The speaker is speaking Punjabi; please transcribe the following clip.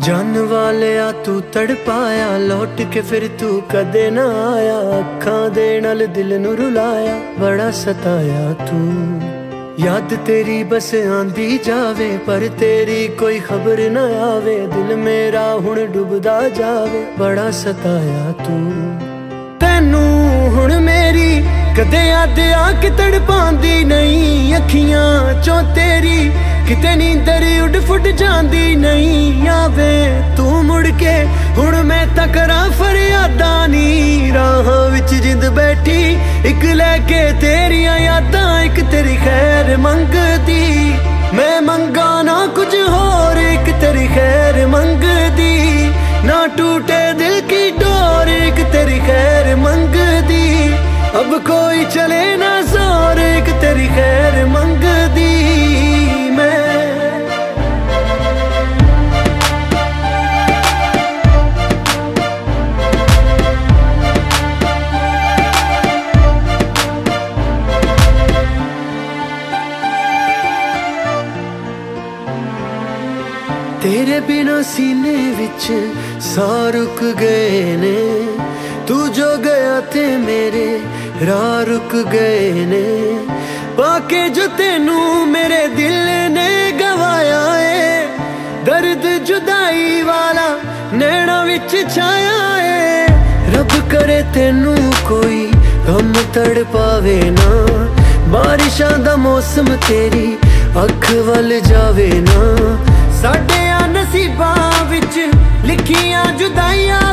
ਜਨ ਵਾਲਿਆ ਤੂੰ ਤੜਪਾਇਆ, ਲੌਟ ਕੇ ਫਿਰ ਤੂੰ ਕਦੇ ਨਾ ਆਇਆ। ਅੱਖਾਂ ਦੇ ਨਾਲ ਦਿਲ ਨੂੰ ਰੁਲਾਇਆ, ਬੜਾ ਸਤਾਇਆ ਤੂੰ। ਯਾਦ ਤੇਰੀ ਬਸ ਆਂਦੀ ਜਾਵੇ, ਪਰ ਤੇਰੀ ਕੋਈ ਖਬਰ ਨਾ ਆਵੇ। ਦਿਲ ਮੇਰਾ ਹੁਣ ਡੁੱਬਦਾ ਜਾਵੇ, ਬੜਾ ਸਤਾਇਆ ਤੂੰ। ਤੈਨੂੰ ਹੁਣ ਮੇਰੀ ਕਦੇ ਯਾਦ ਕਿ ਤੜਪਾਉਂਦੀ ਨਹੀਂ, ਅੱਖੀਆਂ ਚੋਂ ਤੇਰੀ ਕਿਤੇ ਨੀਂਦਰ ਉੱਡ ਫੁੱਟ ਜਾਂਦੀ ਨਹੀਂ, ਆਵੇ ਤੂੰ ਮੁੜ ਕੇ, ਹੁਣ ਮੈਂ ਤਕਰਾਂ ਫਰਿਆਦਾਂ ਨੀ। ਰਾਹਾਂ ਵਿੱਚ ਜਿੰਦ ਬੈਠੀ, ਇੱਕ ਲੈ ਕੇ ਤੇਰੀਆਂ ਯਾਦਾਂ, ਇੱਕ ਤੇਰੀ ਖੈਰ ਮੰਗਦੀ। ਮੈਂ ਮੰਗਾ ਨਾ ਕੁਝ ਹੋਰ, ਇੱਕ ਤੇਰੀ ਖੈਰ ਮੰਗਦੀ। ਨਾ ਟੂਟੇ ਤੇਰੇ ਬਿਨਾ ਸੀਨੇ ਵਿੱਚ ਸਾਹ ਰੁਕ ਗਏ ਨੇ। ਤੂੰ ਜੋ ਗਿਆ ਤੇ ਮੇਰੇ ਰਾਹ ਰੁਕ ਗਏ ਨੇ। ਬਾਕੇ ਜੋ ਤੈਨੂੰ ਮੇਰੇ ਦਿਲ ਨੇ ਗਵਾਇਆ ਏ। ਦਰਦ ਜੁਦਾਈ ਵਾਲਾ ਨੈਣਾ ਵਿੱਚ ਛਾਇਆ ਏ। ਰੱਬ ਕਰੇ ਤੈਨੂੰ ਕੋਈ ਗਮ ਤੜ ਪਾਵੇ ਨਾ। ਬਾਰਿਸ਼ਾਂ ਦਾ ਮੌਸਮ ਤੇਰੀ ਅੱਖ ਵੱਲ ਜਾਵੇ ਨਾ। ਸਾਡੇ ਨਸੀਬਾਂ ਵਿੱਚ ਲਿਖੀਆਂ ਜੁਦਾਈਆਂ